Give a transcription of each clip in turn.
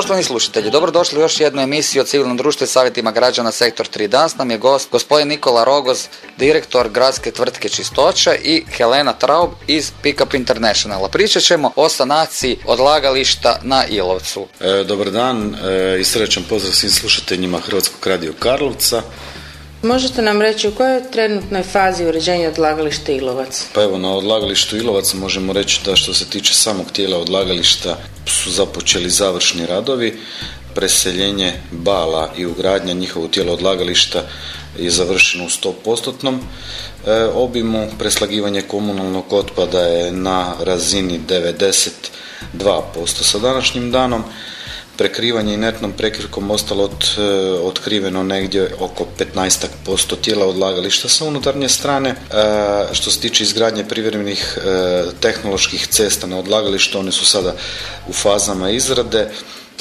Poštovani slušatelji, dobrodošli u još jednu emisiju o civilnom društvu i savjetima građana Sektor 3. Danas nam je gost gospodin Nikola Rogoz, direktor gradske tvrtke Čistoća i Helena Traub iz Pickup Internationala. Pričat ćemo o sanaciji odlagališta na Ilovcu. E, dobar dan e, i srećan pozdrav svim slušateljima Hrvatskog radio Karlovca. Možete nam reći u kojoj trenutnoj fazi uređenja odlagališta Ilovac? Pa evo, na odlagalištu Ilovac možemo reći da što se tiče samog tijela odlagališta su započeli završni radovi. Preseljenje bala i ugradnja njihovog tijela odlagališta je završeno u 100% e, obimu. Preslagivanje komunalnog otpada je na razini 92% sa današnjim danom prekrivanje inertnom prekrivkom ostalo od, e, otkriveno negdje oko 15% tijela odlagališta sa unutarnje strane. E, što se tiče izgradnje privremenih e, tehnoloških cesta na odlagalištu, one su sada u fazama izrade,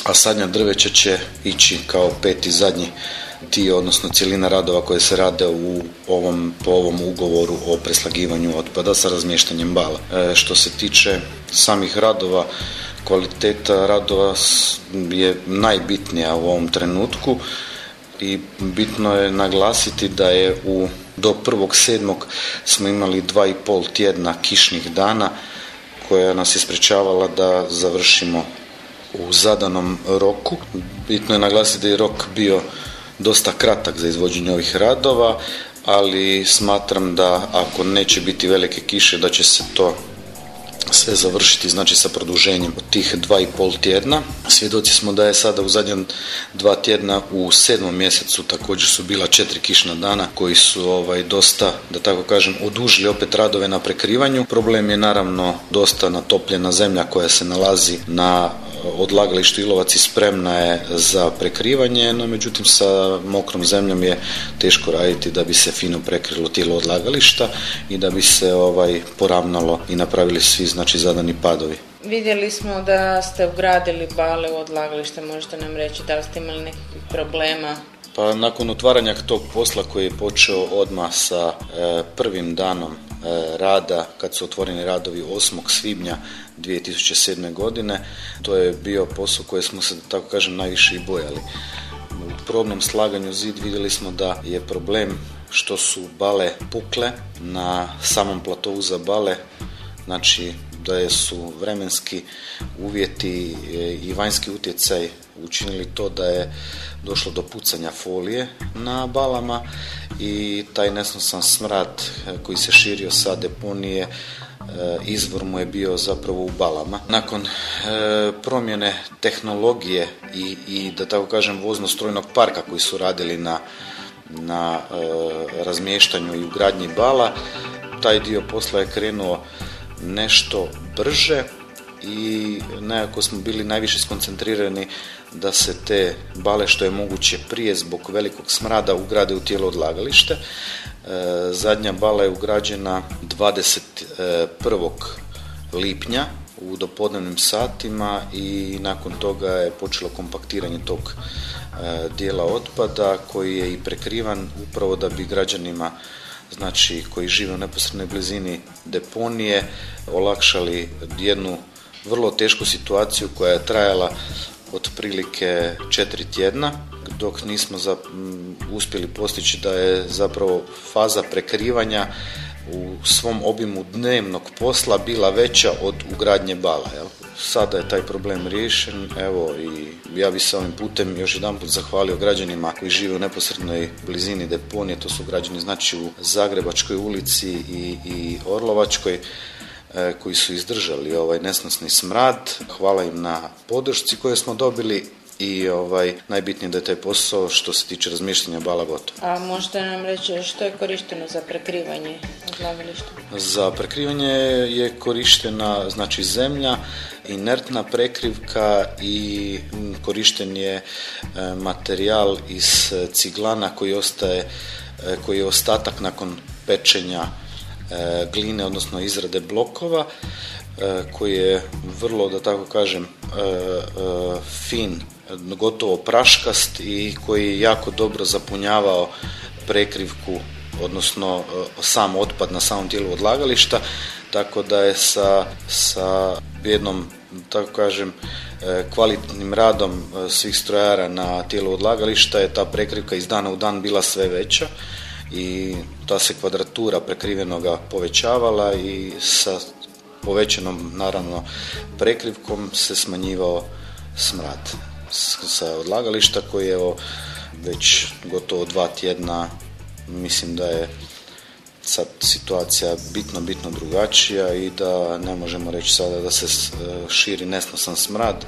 a sadnja drveća će ići kao peti zadnji dio, odnosno cijelina radova koje se rade u ovom, po ovom ugovoru o preslagivanju otpada sa razmještanjem bala. što se tiče samih radova, kvaliteta radova je najbitnija u ovom trenutku i bitno je naglasiti da je u do prvog sedmog smo imali dva i pol tjedna kišnih dana koja nas je sprečavala da završimo u zadanom roku. Bitno je naglasiti da je rok bio dosta kratak za izvođenje ovih radova, ali smatram da ako neće biti velike kiše da će se to sve završiti znači sa produženjem od tih dva i pol tjedna. Svjedoci smo da je sada u zadnjem dva tjedna u sedmom mjesecu također su bila četiri kišna dana koji su ovaj dosta, da tako kažem, odužili opet radove na prekrivanju. Problem je naravno dosta natopljena zemlja koja se nalazi na odlagalištu Ilovac spremna je za prekrivanje, no međutim sa mokrom zemljom je teško raditi da bi se fino prekrilo tijelo odlagališta i da bi se ovaj poravnalo i napravili svi znači zadani padovi. Vidjeli smo da ste ugradili bale u odlagalište, možete nam reći da li ste imali nekakvih problema pa nakon otvaranja tog posla koji je počeo odmah sa e, prvim danom e, rada, kad su otvoreni radovi 8. svibnja 2007. godine, to je bio posao koji smo se, tako kažem, najviše i bojali. U probnom slaganju zid vidjeli smo da je problem što su bale pukle na samom platovu za bale, znači da su vremenski uvjeti e, i vanjski utjecaj učinili to da je došlo do pucanja folije na balama i taj nesnosan smrad e, koji se širio sa deponije e, izvor mu je bio zapravo u balama. Nakon promjene tehnologije i, i da tako kažem vozno-strojnog parka koji su radili na, na razmještanju i ugradnji bala, taj dio posla je krenuo nešto brže i nekako smo bili najviše skoncentrirani da se te bale što je moguće prije zbog velikog smrada ugrade u tijelo odlagalište. E, zadnja bala je ugrađena 21. lipnja u dopodnevnim satima i nakon toga je počelo kompaktiranje tog e, dijela otpada koji je i prekrivan upravo da bi građanima znači koji žive u neposrednoj blizini deponije olakšali jednu vrlo tešku situaciju koja je trajala otprilike četiri tjedna dok nismo za, uspjeli postići da je zapravo faza prekrivanja u svom obimu dnevnog posla bila veća od ugradnje bala. Jel? Sada je taj problem riješen, evo i ja bih se ovim putem još jedan put zahvalio građanima koji žive u neposrednoj blizini deponije, to su građani znači u Zagrebačkoj ulici i, i Orlovačkoj, e, koji su izdržali ovaj nesnosni smrad. Hvala im na podršci koje smo dobili i ovaj, najbitnije da je taj posao što se tiče razmišljanja bala gotov. A možete nam reći što je korišteno za prekrivanje odlagališta? Za prekrivanje je korištena znači zemlja, inertna prekrivka i korišten je e, materijal iz ciglana koji ostaje e, koji je ostatak nakon pečenja e, gline, odnosno izrade blokova koji je vrlo, da tako kažem, fin gotovo praškast i koji je jako dobro zapunjavao prekrivku, odnosno sam otpad na samom tijelu odlagališta, tako da je sa, sa jednom, tako kažem, kvalitnim radom svih strojara na tijelu odlagališta je ta prekrivka iz dana u dan bila sve veća i ta se kvadratura prekrivenoga povećavala i sa povećanom naravno prekrivkom se smanjivao smrad sa odlagališta koji je evo već gotovo dva tjedna mislim da je sad situacija bitno, bitno drugačija i da ne možemo reći sada da se širi nesnosan smrad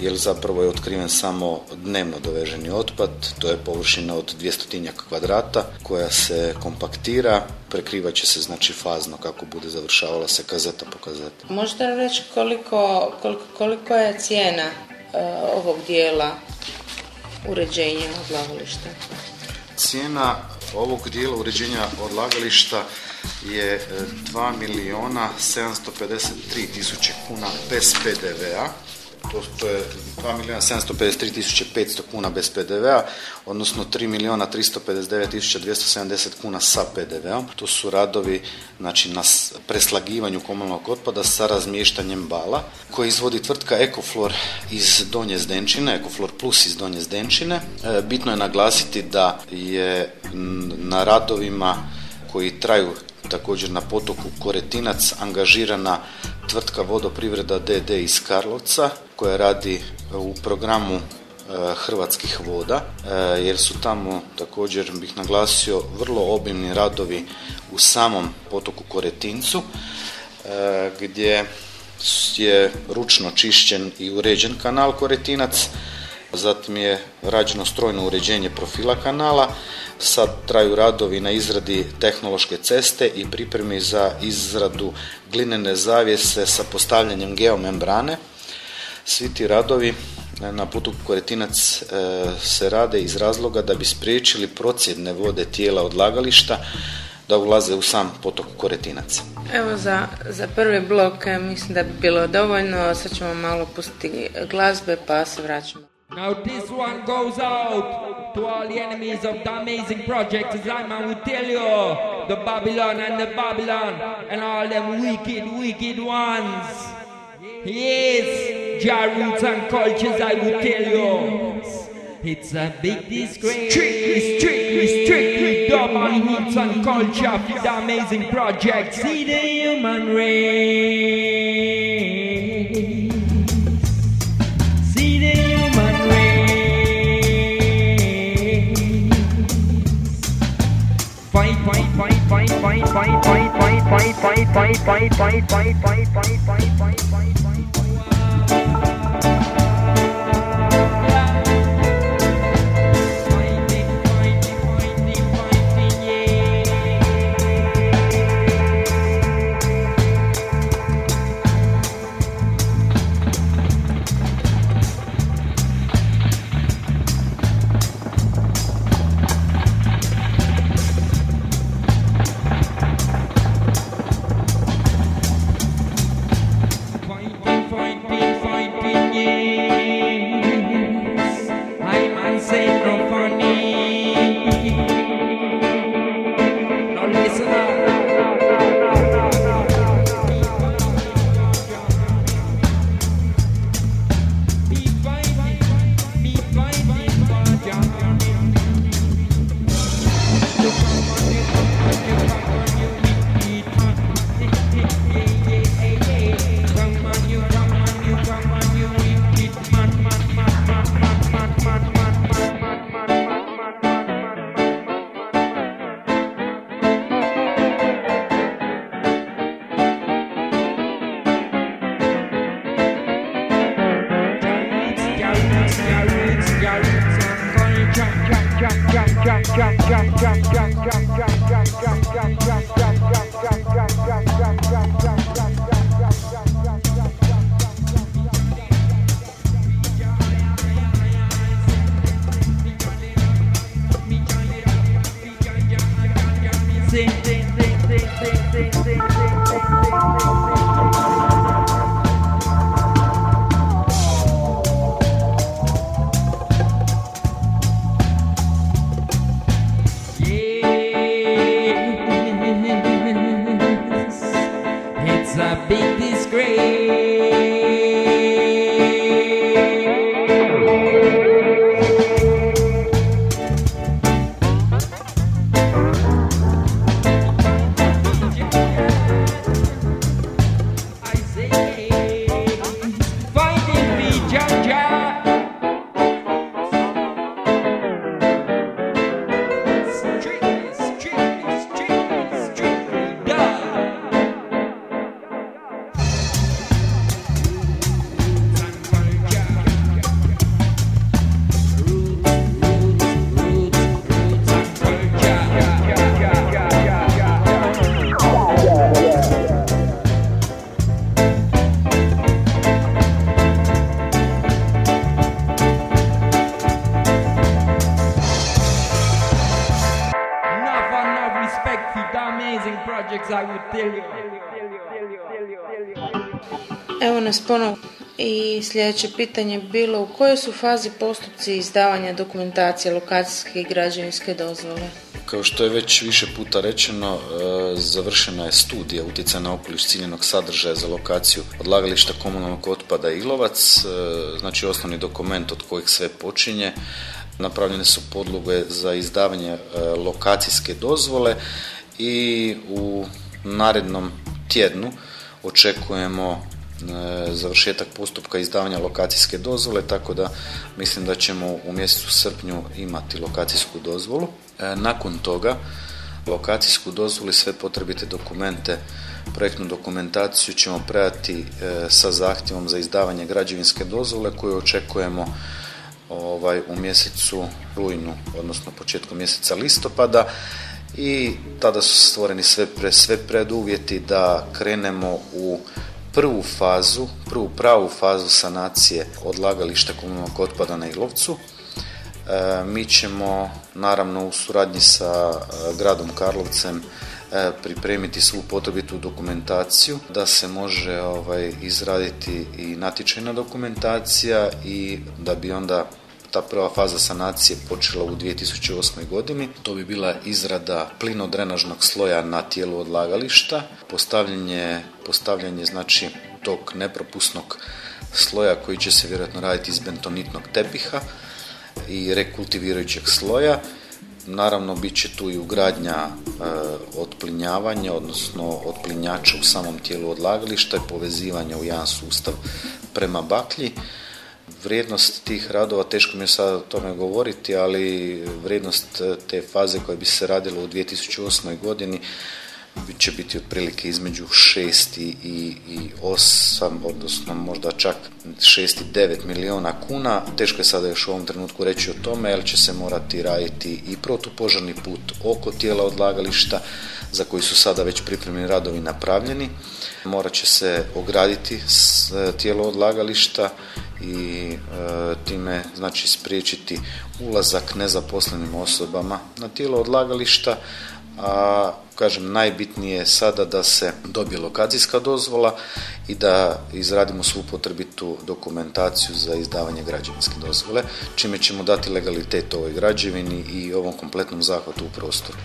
jer zapravo je otkriven samo dnevno doveženi otpad, to je površina od 200 kvadrata koja se kompaktira, prekrivat će se znači fazno kako bude završavala se kazeta po kazeta. Možete reći koliko, koliko, koliko je cijena ovog dijela uređenja odlagališta? Cijena ovog dijela uređenja odlagališta je 2 e, milijuna 753 tisuće kuna bez PDV-a to, je 2 milijuna 753 tisuće 500 kuna bez PDV-a, odnosno 3 milijuna 359 tisuća 270 kuna sa PDV-om. To su radovi znači, na preslagivanju komunalnog otpada sa razmještanjem bala, koji izvodi tvrtka Ecoflor iz Donje Zdenčine, Ecoflor Plus iz Donje Zdenčine. E, bitno je naglasiti da je na radovima koji traju također na potoku Koretinac angažirana tvrtka Vodoprivreda DD iz Karlovca koja radi u programu e, Hrvatskih voda e, jer su tamo također bih naglasio vrlo obimni radovi u samom potoku Koretincu e, gdje je ručno čišćen i uređen kanal Koretinac zatim je rađeno strojno uređenje profila kanala, sad traju radovi na izradi tehnološke ceste i pripremi za izradu glinene zavjese sa postavljanjem geomembrane. Svi ti radovi na putu Koretinac e, se rade iz razloga da bi spriječili procjedne vode tijela odlagališta da ulaze u sam potok Koretinac. Evo za, za prvi blok e, mislim da bi bilo dovoljno, sad ćemo malo pustiti glazbe pa se vraćamo. Now this one goes out to all the enemies of the amazing project as I man will tell you the Babylon and the Babylon and all them wicked, wicked ones. Yes, Jar roots and cultures I will tell you. It's a big disgrace. Strictly, strictly, strictly double roots and culture for the amazing project. See the human race. fight, fight, fight, fight, fight, fight, fight, fight, fight, fight, fight, fight, fight, fight, fight. projects, Evo nas ponovo i sljedeće pitanje je bilo u kojoj su fazi postupci izdavanja dokumentacije lokacijske i građevinske dozvole? Kao što je već više puta rečeno, e, završena je studija utjecaja na okoliš ciljenog sadržaja za lokaciju odlagališta komunalnog otpada Ilovac, e, znači osnovni dokument od kojeg sve počinje. Napravljene su podloge za izdavanje e, lokacijske dozvole i u narednom tjednu očekujemo završetak postupka izdavanja lokacijske dozvole, tako da mislim da ćemo u mjesecu srpnju imati lokacijsku dozvolu. E, nakon toga lokacijsku dozvolu i sve potrebite dokumente, projektnu dokumentaciju ćemo predati e, sa zahtjevom za izdavanje građevinske dozvole koju očekujemo ovaj, u mjesecu rujnu, odnosno početkom mjeseca listopada i tada su stvoreni sve, pre, sve preduvjeti da krenemo u prvu fazu, prvu pravu fazu sanacije odlagališta komunalnog otpada na Ilovcu. E, mi ćemo naravno u suradnji sa e, gradom Karlovcem e, pripremiti svu potrebitu dokumentaciju da se može ovaj, izraditi i natječajna dokumentacija i da bi onda ta prva faza sanacije počela u 2008. godini. To bi bila izrada plinodrenažnog sloja na tijelu odlagališta, postavljanje, postavljanje znači tog nepropusnog sloja koji će se vjerojatno raditi iz bentonitnog tepiha i rekultivirajućeg sloja. Naravno, bit će tu i ugradnja e, otplinjavanja, odnosno otplinjača u samom tijelu odlagališta i povezivanja u jedan sustav prema baklji vrijednost tih radova, teško mi je sad o tome govoriti, ali vrijednost e, te faze koja bi se radila u 2008. godini će biti otprilike između 6 i, i 8, odnosno možda čak 6 i 9 miliona kuna. Teško je sada još u ovom trenutku reći o tome, jer će se morati raditi i protupožarni put oko tijela odlagališta, za koji su sada već pripremljeni radovi napravljeni. Morat će se ograditi e, tijelo odlagališta i e, time znači spriječiti ulazak nezaposlenim osobama na tijelo odlagališta, a kažem najbitnije je sada da se dobije lokacijska dozvola i da izradimo svu potrebitu dokumentaciju za izdavanje građevinske dozvole, čime ćemo dati legalitet ovoj građevini i ovom kompletnom zahvatu u prostoru.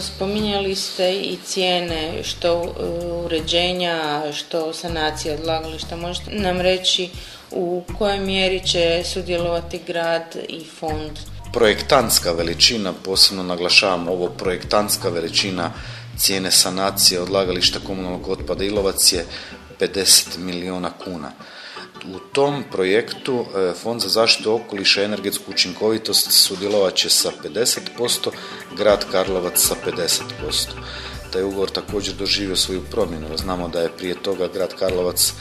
Spominjali ste i cijene što e, uređenja, što sanacije odlagališta. Možete nam reći u kojoj mjeri će sudjelovati grad i fond? Projektantska veličina, posebno naglašavam ovo projektantska veličina cijene sanacije odlagališta komunalnog otpada Ilovac je 50 milijuna kuna. U tom projektu e, Fond za zaštitu okoliša i energetsku učinkovitost sudjelovat će sa 50%, grad Karlovac sa 50%. Taj ugovor također doživio svoju promjenu. Znamo da je prije toga grad Karlovac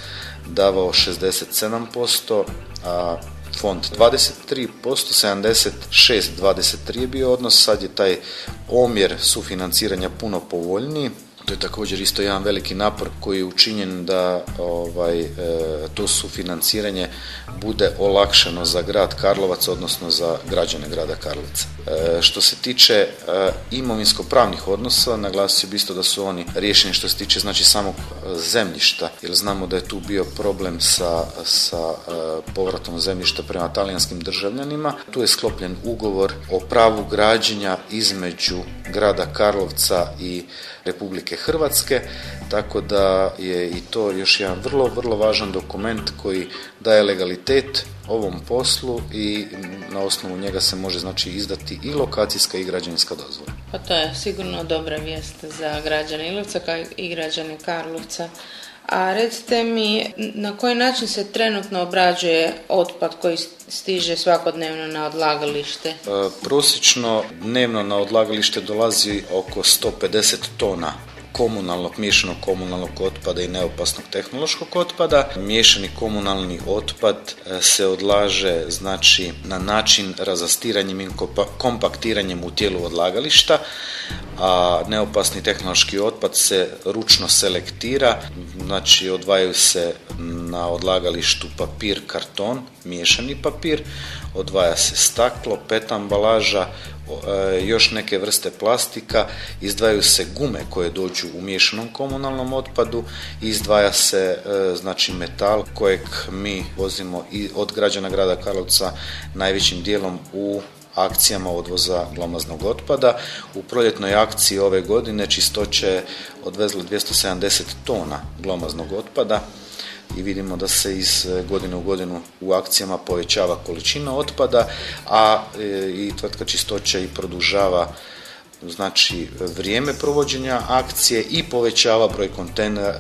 davao 67%, a fond 23%, 76, 23 je bio odnos, sad je taj omjer sufinanciranja puno povoljniji. To je također isto jedan veliki napor koji je učinjen da ovaj, e, to sufinanciranje bude olakšano za grad Karlovac, odnosno za građane grada Karlovca. E, što se tiče e, imovinsko-pravnih odnosa, naglasio bi isto da su oni riješeni što se tiče znači samog zemljišta, jer znamo da je tu bio problem sa, sa povratom zemljišta prema talijanskim državljanima. Tu je sklopljen ugovor o pravu građenja između grada Karlovca i Republike Hrvatske, tako da je i to još jedan vrlo, vrlo važan dokument koji daje legalitet ovom poslu i na osnovu njega se može znači izdati i lokacijska i građevinska dozvola. Pa to je sigurno dobra vijest za građane Ilovca kao i građane Karlovca. A recite mi, na koji način se trenutno obrađuje otpad koji stiže svakodnevno na odlagalište? E, prosječno dnevno na odlagalište dolazi oko 150 tona komunalnog, miješanog komunalnog otpada i neopasnog tehnološkog otpada. Miješani komunalni otpad e, se odlaže znači na način razastiranjem i kompaktiranjem u tijelu odlagališta, a neopasni tehnološki otpad se ručno selektira, znači odvajaju se na odlagalištu papir, karton, miješani papir, odvaja se staklo, pet ambalaža, još neke vrste plastika, izdvajaju se gume koje dođu u miješanom komunalnom otpadu i izdvaja se e, znači metal kojeg mi vozimo i od građana grada Karlovca najvećim dijelom u akcijama odvoza glomaznog otpada. U proljetnoj akciji ove godine čistoće odvezlo 270 tona glomaznog otpada i vidimo da se iz e, godine u godinu u akcijama povećava količina otpada, a e, i tvrtka čistoće i produžava znači vrijeme provođenja akcije i povećava broj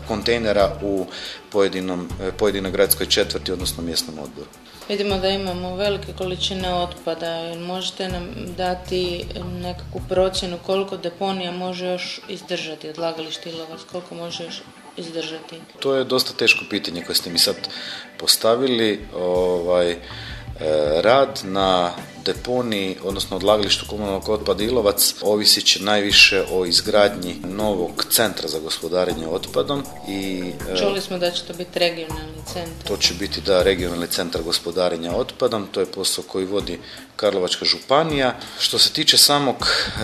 kontejnera u pojedinom, pojedinoj gradskoj četvrti, odnosno mjesnom odboru. Vidimo da imamo velike količine otpada. Možete nam dati nekakvu procjenu koliko deponija može još izdržati odlagalište Ilovac, koliko može još izdržati? To je dosta teško pitanje koje ste mi sad postavili. Ovaj, e, rad na deponiji, odnosno odlagalištu komunalnog otpada Ilovac, ovisit će najviše o izgradnji novog centra za gospodarenje otpadom i... E, Čuli smo da će to biti regionalni centar. To će biti, da, regionalni centar gospodarenja otpadom, to je posao koji vodi Karlovačka županija. Što se tiče samog e,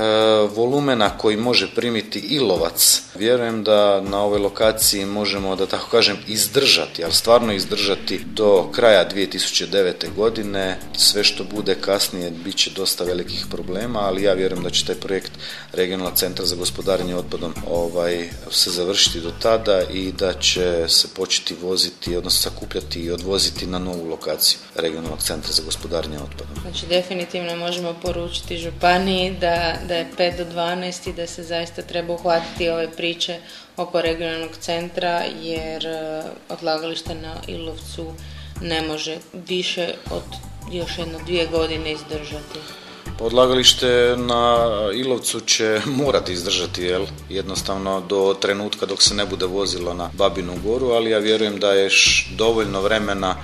volumena koji može primiti Ilovac, vjerujem da na ovoj lokaciji možemo, da tako kažem, izdržati, ali stvarno izdržati do kraja 2009. godine. Sve što bude kasnije bit će dosta velikih problema, ali ja vjerujem da će taj projekt regionalnog centra za gospodarenje otpadom ovaj, se završiti do tada i da će se početi voziti, odnosno sakupljati i odvoziti na novu lokaciju regionalnog centra za gospodarenje otpadom. Znači definitivno možemo poručiti županiji da, da je 5 do 12 i da se zaista treba uhvatiti ove priče oko regionalnog centra jer e, odlagalište na Ilovcu ne može više od još jedno dvije godine izdržati. Odlagalište na Ilovcu će morati izdržati, jel? jednostavno do trenutka dok se ne bude vozilo na Babinu goru, ali ja vjerujem da je dovoljno vremena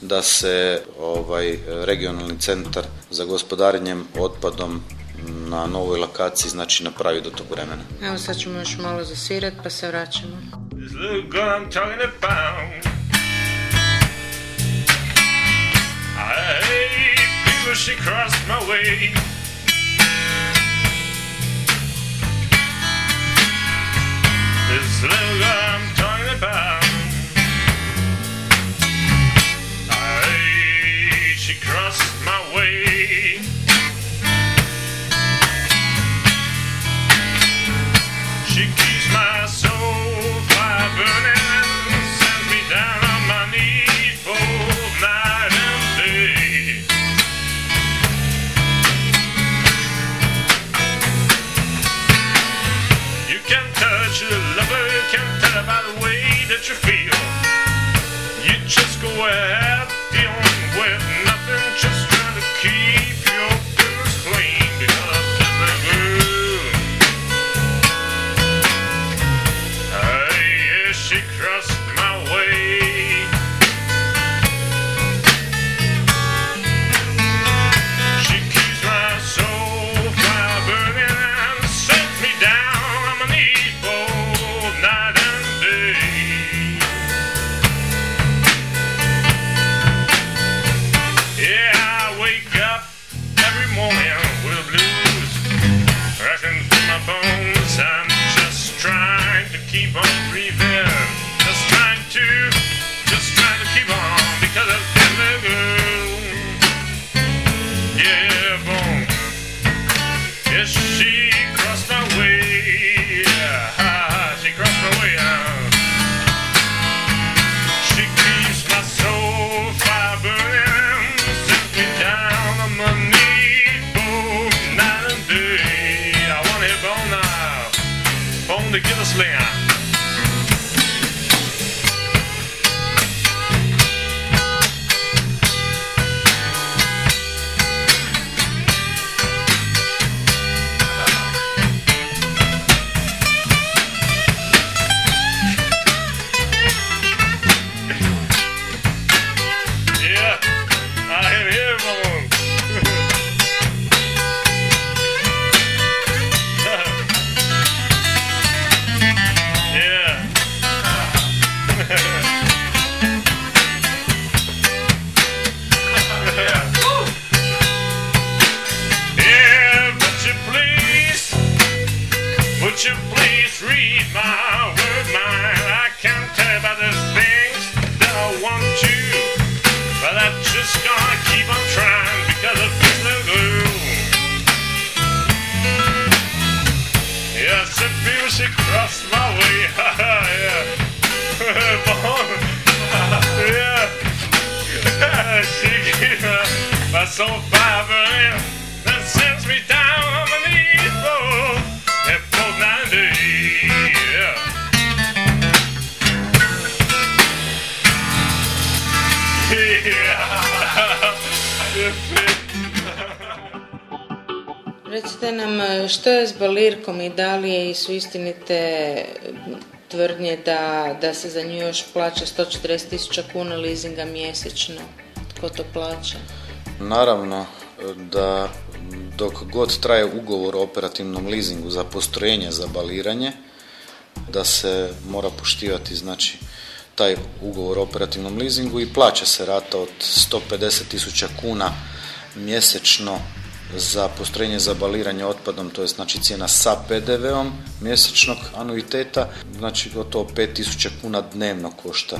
da se ovaj regionalni centar za gospodarenjem otpadom na novoj lokaciji znači napravi do tog vremena. Evo sad ćemo još malo zasvirati pa se vraćamo. She crossed my way. This little girl I'm talking about. Recite nam e, što je s balirkom i da li je su istinite tvrdnje da, da se za nju još plaća 140 tisuća kuna leasinga mjesečno. Tko to plaća? Naravno da dok god traje ugovor o operativnom leasingu za postrojenje za baliranje, da se mora poštivati znači taj ugovor o operativnom leasingu i plaća se rata od 150 tisuća kuna mjesečno za postrojenje za baliranje otpadom, to je znači cijena sa PDV-om mjesečnog anuiteta, znači gotovo 5000 kuna dnevno košta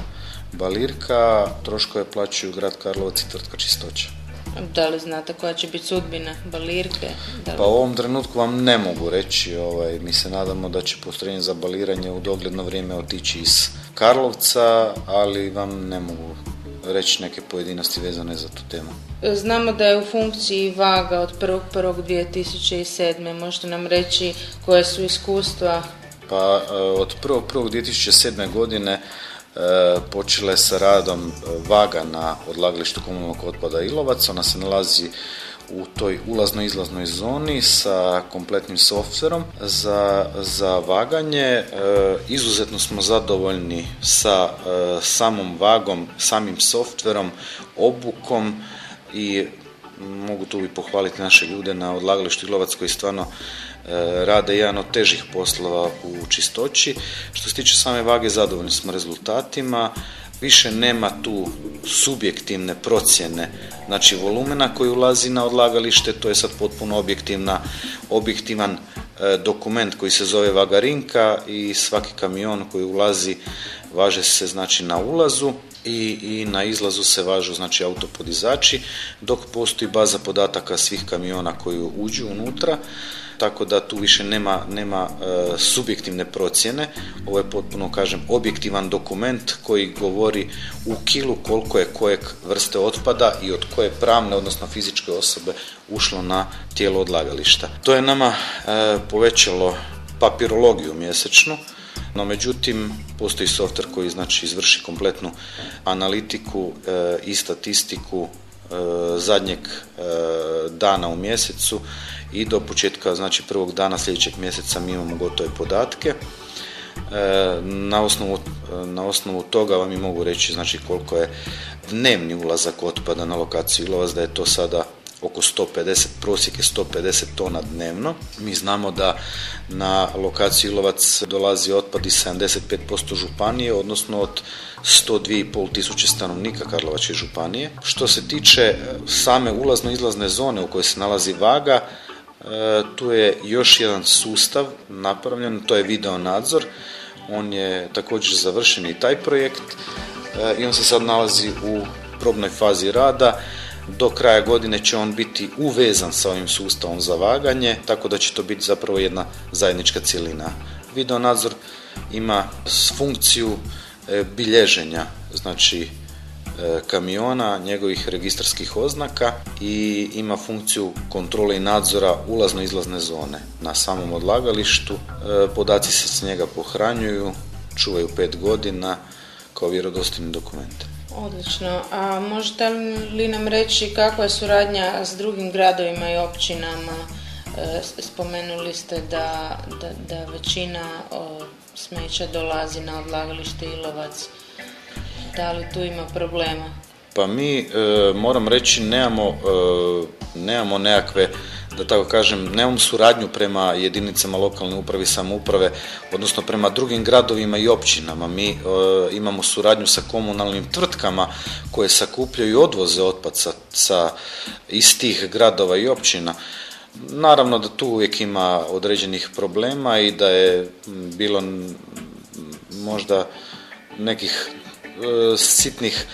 balirka, troškove plaćaju grad Karlovac i tvrtka Čistoća. Da li znate koja će biti sudbina balirke? Da li... Pa u ovom trenutku vam ne mogu reći, ovaj, mi se nadamo da će postrojenje za baliranje u dogledno vrijeme otići iz Karlovca, ali vam ne mogu reći neke pojedinosti vezane za tu temu. Znamo da je u funkciji vaga od 1.1.2007. Možete nam reći koje su iskustva? Pa e, od 1.1.2007. godine počela je sa radom e, vaga na odlagalištu komunalnog otpada Ilovac. Ona se nalazi u toj ulazno-izlaznoj zoni sa kompletnim softverom za, za vaganje. E, izuzetno smo zadovoljni sa e, samom vagom, samim softverom, obukom i mogu tu i pohvaliti naše ljude na odlagalištu Ilovac koji stvarno e, rade jedan od težih poslova u čistoći. Što se tiče same vage, zadovoljni smo rezultatima. Više nema tu subjektivne procjene, znači volumena koji ulazi na odlagalište, to je sad potpuno objektivna, objektivan e, dokument koji se zove vagarinka i svaki kamion koji ulazi važe se znači na ulazu i, i na izlazu se važu znači autopodizači, dok postoji baza podataka svih kamiona koji uđu unutra tako da tu više nema, nema e, subjektivne procjene. Ovo je potpuno, kažem, objektivan dokument koji govori u kilu koliko je kojeg vrste otpada i od koje pravne, odnosno fizičke osobe ušlo na tijelo odlagališta. To je nama e, povećalo papirologiju mjesečnu, no međutim postoji softver koji znači izvrši kompletnu analitiku e, i statistiku zadnjeg dana u mjesecu i do početka, znači prvog dana sljedećeg mjeseca mi imamo gotove podatke. E, na osnovu, na osnovu toga vam i mogu reći znači koliko je dnevni ulazak otpada na lokaciju Ilovac, da je to sada oko 150, prosjek je 150 tona dnevno. Mi znamo da na lokaciju Ilovac dolazi otpad iz 75% županije, odnosno od 102,5 tisuće stanovnika Karlovačke županije. Što se tiče same ulazno-izlazne zone u kojoj se nalazi vaga, E, tu je još jedan sustav napravljen, to je video nadzor. On je također završen i taj projekt e, i on se sad nalazi u probnoj fazi rada. Do kraja godine će on biti uvezan sa ovim sustavom za vaganje, tako da će to biti zapravo jedna zajednička cjelina. Video nadzor ima funkciju e, bilježenja, znači E, kamiona, njegovih registarskih oznaka i ima funkciju kontrole i nadzora ulazno-izlazne zone na samom odlagalištu. E, podaci se s njega pohranjuju, čuvaju pet godina kao vjerodostojni dokument. Odlično. A možete li nam reći kakva je suradnja s drugim gradovima i općinama? E, spomenuli ste da, da, da većina smeća dolazi na odlagalište Ilovac. Da li tu ima problema? Pa mi, e, moram reći, nemamo, e, nemamo nekakve, da tako kažem, nemamo suradnju prema jedinicama lokalne uprave i samouprave, odnosno prema drugim gradovima i općinama. Mi e, imamo suradnju sa komunalnim tvrtkama koje sakupljaju i odvoze otpad sa, sa iz tih gradova i općina. Naravno da tu uvijek ima određenih problema i da je bilo možda nekih e, sitnih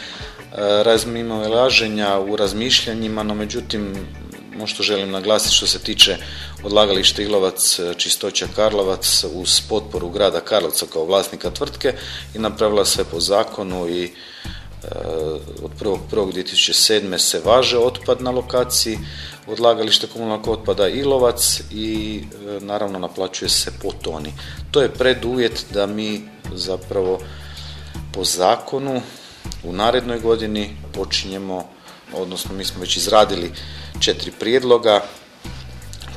e, u razmišljanjima, no međutim ono što želim naglasiti što se tiče odlagališta Ilovac, Čistoća Karlovac uz potporu grada Karlovca kao vlasnika tvrtke i napravila sve po zakonu i e, od 1.1.2007. se važe otpad na lokaciji odlagalište komunalnog otpada Ilovac i e, naravno naplaćuje se po toni. To je preduvjet da mi zapravo po zakonu u narednoj godini počinjemo, odnosno mi smo već izradili četiri prijedloga,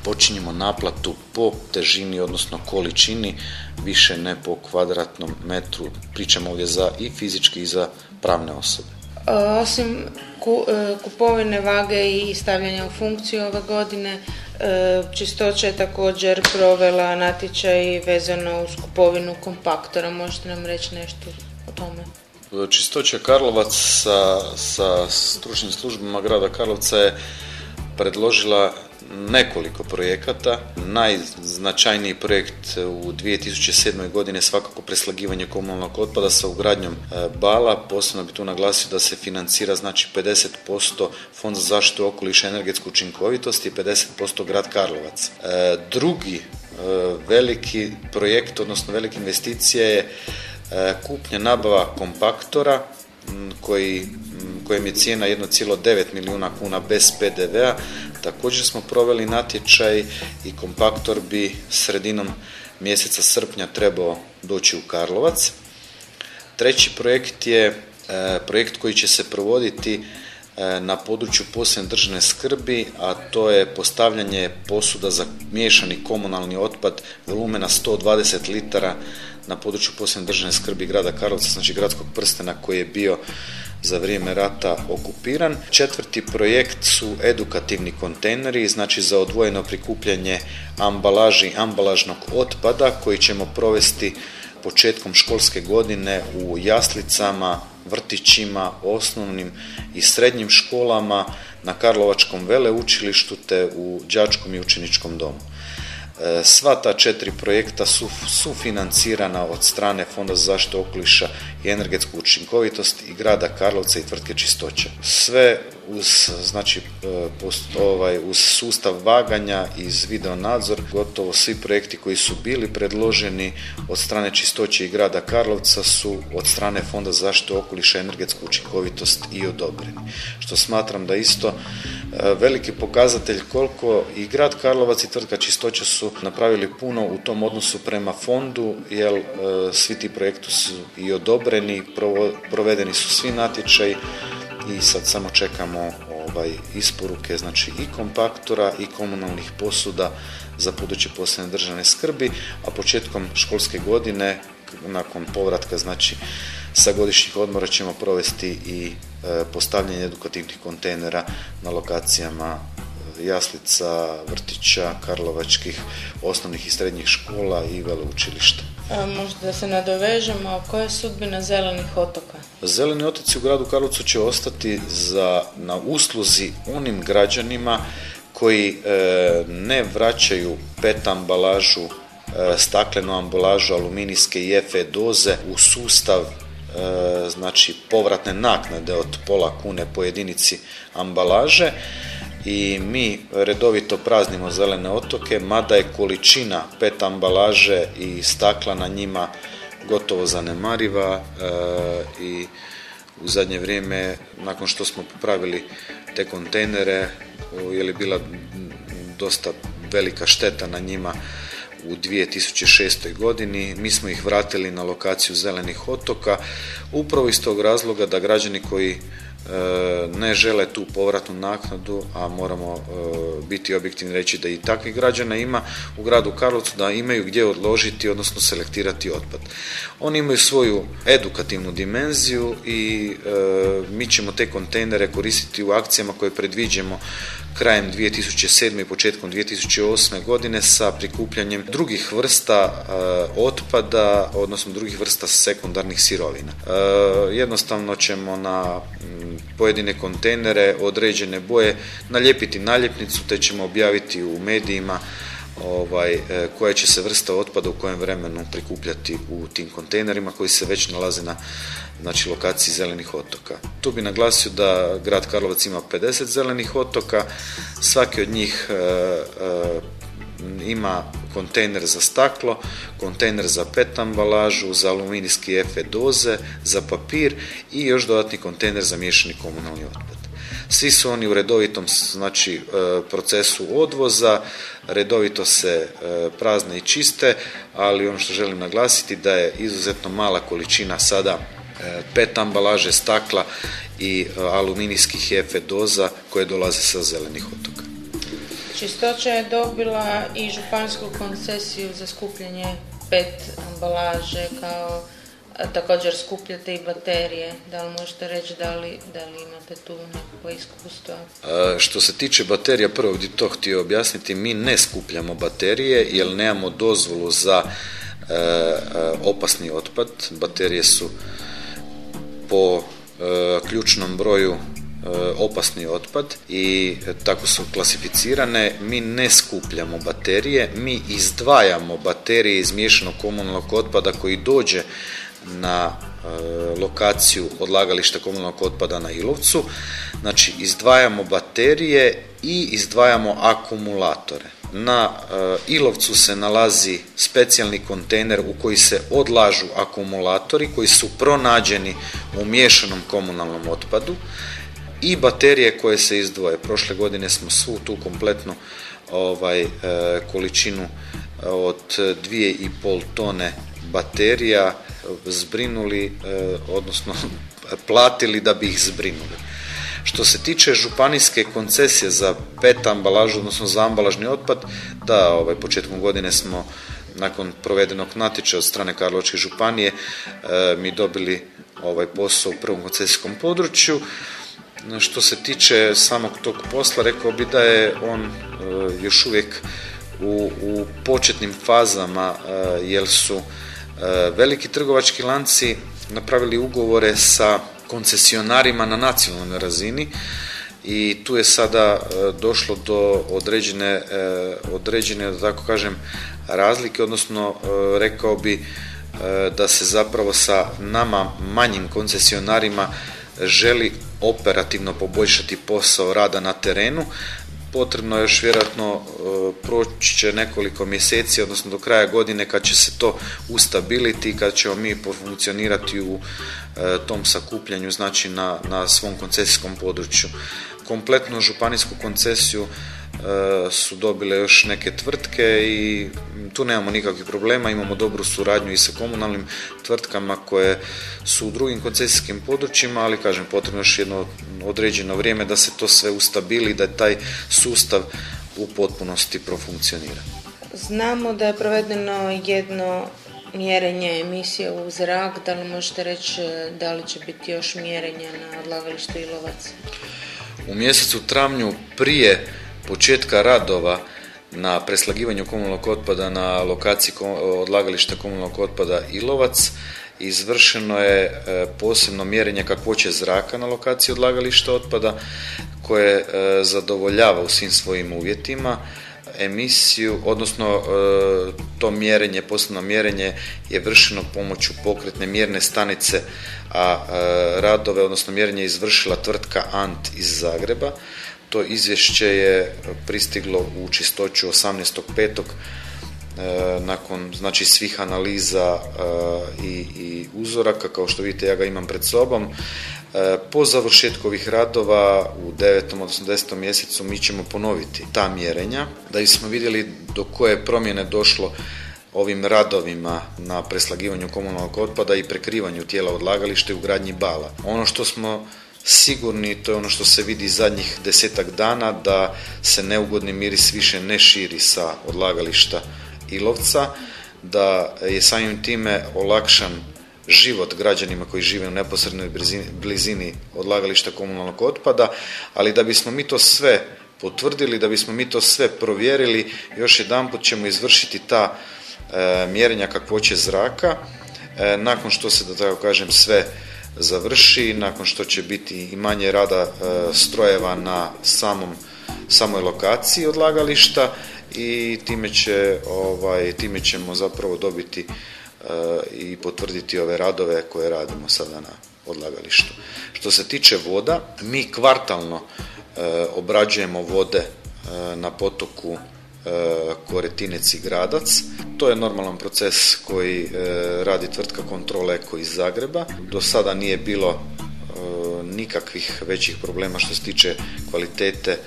počinjemo naplatu po težini, odnosno količini, više ne po kvadratnom metru. Pričamo ovdje za i fizički i za pravne osobe. Osim e, kupovine vage i stavljanja u funkciju ove godine, e, Čistoća je također provela natječaj vezano uz kupovinu kompaktora. Možete nam reći nešto o tome? Čistoća Karlovac sa, sa stručnim službama grada Karlovca je predložila nekoliko projekata. Najznačajniji projekt u 2007. godine svakako preslagivanje komunalnog otpada sa ugradnjom e, bala. Posebno bi tu naglasio da se financira znači 50% Fond za zaštitu okoliša i energetsku učinkovitost i 50% grad Karlovac. E, drugi e, veliki projekt, odnosno velike investicije je kupnja nabava kompaktora koji kojem je cijena 1,9 milijuna kuna bez PDV-a. Također smo proveli natječaj i kompaktor bi sredinom mjeseca srpnja trebao doći u Karlovac. Treći projekt je e, projekt koji će se provoditi e, na području posebne državne skrbi, a to je postavljanje posuda za miješani komunalni otpad volumena 120 litara na području posebne državne skrbi grada Karlovca, znači gradskog prstena koji je bio za vrijeme rata okupiran. Četvrti projekt su edukativni kontejneri, znači za odvojeno prikupljanje ambalaži, ambalažnog otpada koji ćemo provesti početkom školske godine u jaslicama, vrtićima, osnovnim i srednjim školama na Karlovačkom veleučilištu te u đačkom i učeničkom domu. Sva ta četiri projekta su sufinancirana od strane Fonda za zaštitu okoliša i energetsku učinkovitost i grada Karlovca i tvrtke Čistoća. Sve uz, znači, e, ovaj, uz sustav vaganja i video nadzor, gotovo svi projekti koji su bili predloženi od strane Čistoće i grada Karlovca su od strane Fonda za zaštitu okoliša i energetsku učinkovitost i odobreni. Što smatram da isto veliki pokazatelj koliko i grad Karlovac i tvrtka Čistoća su napravili puno u tom odnosu prema fondu, jer e, svi ti projekti su i odobreni, provedeni su svi natječaji i sad samo čekamo ovaj isporuke znači i kompaktora i komunalnih posuda za buduće posebne državne skrbi, a početkom školske godine nakon povratka znači sa godišnjih odmora ćemo provesti i e, postavljanje edukativnih kontejnera na lokacijama e, jaslica, vrtića, karlovačkih osnovnih i srednjih škola i veleučilišta. možda da se nadovežemo, koja je sudbina zelenih otoka? Zeleni otoci u gradu Karlovcu će ostati za, na usluzi onim građanima koji e, ne vraćaju pet ambalažu, e, staklenu ambalažu, aluminijske i EFE doze u sustav e, znači povratne naknade od pola kune po jedinici ambalaže i mi redovito praznimo zelene otoke, mada je količina pet ambalaže i stakla na njima gotovo zanemariva e, i u zadnje vrijeme nakon što smo popravili te kontejnere je li bila dosta velika šteta na njima u 2006. godini. Mi smo ih vratili na lokaciju zelenih otoka upravo iz tog razloga da građani koji E, ne žele tu povratnu naknadu, a moramo e, biti objektivni reći da i takvih građana ima u gradu Karlovcu da imaju gdje odložiti, odnosno selektirati otpad. Oni imaju svoju edukativnu dimenziju i e, mi ćemo te kontejnere koristiti u akcijama koje predviđemo krajem 2007. i početkom 2008. godine sa prikupljanjem drugih vrsta otpada, odnosno drugih vrsta sekundarnih sirovina. Jednostavno ćemo na pojedine kontejnere, određene boje, nalijepiti naljepnicu te ćemo objaviti u medijima ovaj, e, koja će se vrsta otpada u kojem vremenu prikupljati u tim kontejnerima koji se već nalaze na znači, lokaciji zelenih otoka. Tu bi naglasio da grad Karlovac ima 50 zelenih otoka, svaki od njih e, e, ima kontejner za staklo, kontejner za pet ambalažu, za aluminijski efe doze, za papir i još dodatni kontejner za miješani komunalni otpad. Svi su oni u redovitom znači, e, procesu odvoza, redovito se e, prazne i čiste, ali ono što želim naglasiti da je izuzetno mala količina sada pet ambalaže stakla i aluminijskih efe doza koje dolaze sa zelenih otoka. Čistoća je dobila i županijsku koncesiju za skupljanje pet ambalaže kao također skupljate i baterije. Da li možete reći da li, da li imate tu nekakvo iskustvo? što se tiče baterija, prvo bi to htio objasniti, mi ne skupljamo baterije jer nemamo dozvolu za e, e, opasni otpad. Baterije su po e, ključnom broju opasni otpad i tako su klasificirane. Mi ne skupljamo baterije, mi izdvajamo baterije iz miješanog komunalnog otpada koji dođe na e, lokaciju odlagališta komunalnog otpada na Ilovcu. Znači, izdvajamo baterije i izdvajamo akumulatore. Na e, Ilovcu se nalazi specijalni kontejner u koji se odlažu akumulatori koji su pronađeni u miješanom komunalnom otpadu i baterije koje se izdvoje. Prošle godine smo svu tu kompletnu ovaj, e, količinu od 2,5 tone baterija zbrinuli, odnosno platili da bi ih zbrinuli. Što se tiče županijske koncesije za pet ambalažu, odnosno za ambalažni otpad, da, ovaj, početkom godine smo nakon provedenog natječaja od strane Karlovačke županije e, mi dobili ovaj posao u prvom koncesijskom području. Što se tiče samog tog posla, rekao bi da je on e, još uvijek u, u početnim fazama, jer su E, veliki trgovački lanci napravili ugovore sa koncesionarima na nacionalnoj razini i tu je sada e, došlo do određene, e, određene da tako kažem, razlike, odnosno rekao bi da se zapravo sa nama manjim koncesionarima želi operativno poboljšati posao rada na terenu, potrebno još vjerojatno e, proći će nekoliko mjeseci, odnosno do kraja godine kad će se to ustabiliti kad ćemo mi funkcionirati u e, tom sakupljanju znači na, na svom koncesijskom području. Kompletnu županijsku koncesiju su dobile još neke tvrtke i tu nemamo nikakvih problema, imamo dobru suradnju i sa komunalnim tvrtkama koje su u drugim koncesijskim područjima, ali kažem potrebno još jedno određeno vrijeme da se to sve ustabili, da taj sustav u potpunosti profunkcionira. Znamo da je provedeno jedno mjerenje emisije u zrak, da li možete reći e, da li će biti još mjerenja na odlagalištu Ilovac? U mjesecu travnju prije početka radova na preslagivanju komunalnog otpada na lokaciji odlagališta komunalnog otpada Ilovac izvršeno je e, posebno mjerenje kakvoće zraka na lokaciji odlagališta otpada koje e, zadovoljava u svim svojim uvjetima emisiju, odnosno e, to mjerenje, posebno mjerenje je vršeno pomoću pokretne mjerne stanice, a radove, odnosno mjerenje je izvršila tvrtka ANT iz Zagreba. To izvješće je pristiglo u čistoću 18.5. E, nakon znači svih analiza e, i, i uzoraka, kao što vidite ja ga imam pred sobom. E, po završetku ovih radova u 9. odnosno 10. mjesecu mi ćemo ponoviti ta mjerenja da bismo vidjeli do koje promjene došlo ovim radovima na preslagivanju komunalnog otpada i prekrivanju tijela odlagališta i ugradnji bala. Ono što smo sigurni, to je ono što se vidi zadnjih desetak dana, da se neugodni miris više ne širi sa odlagališta Ilovca, da je samim time olakšan život građanima koji žive u neposrednoj blizini odlagališta komunalnog otpada, ali da bismo mi to sve potvrdili, da bismo mi to sve provjerili, još jedanput ćemo izvršiti ta e, mjerenja kakvoće zraka, e, nakon što se, da tako kažem, sve završi, nakon što će biti i manje rada e, strojeva na samom, samoj lokaciji odlagališta i time, će, ovaj, time ćemo zapravo dobiti e, i potvrditi ove radove koje radimo sada na odlagalištu. Što se tiče voda, mi kvartalno e, obrađujemo vode na potoku Koretinec i Gradac. To je normalan proces koji radi tvrtka kontrole Eko iz Zagreba. Do sada nije bilo nikakvih većih problema što se tiče kvalitete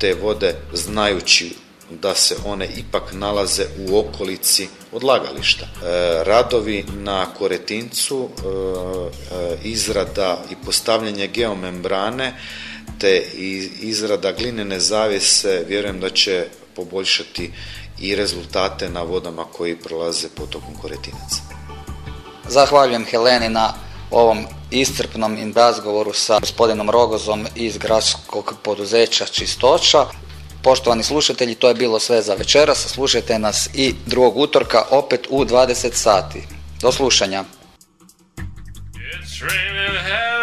te vode znajući da se one ipak nalaze u okolici odlagališta. Radovi na Koretincu, izrada i postavljanje geomembrane te izrada glinene zavjese vjerujem da će poboljšati i rezultate na vodama koji prolaze potokom Koretinaca. Zahvaljujem Heleni na ovom iscrpnom razgovoru sa gospodinom Rogozom iz gradskog poduzeća Čistoća. Poštovani slušatelji, to je bilo sve za večeras. Slušajte nas i drugog utorka opet u 20 sati. Do slušanja. yeah.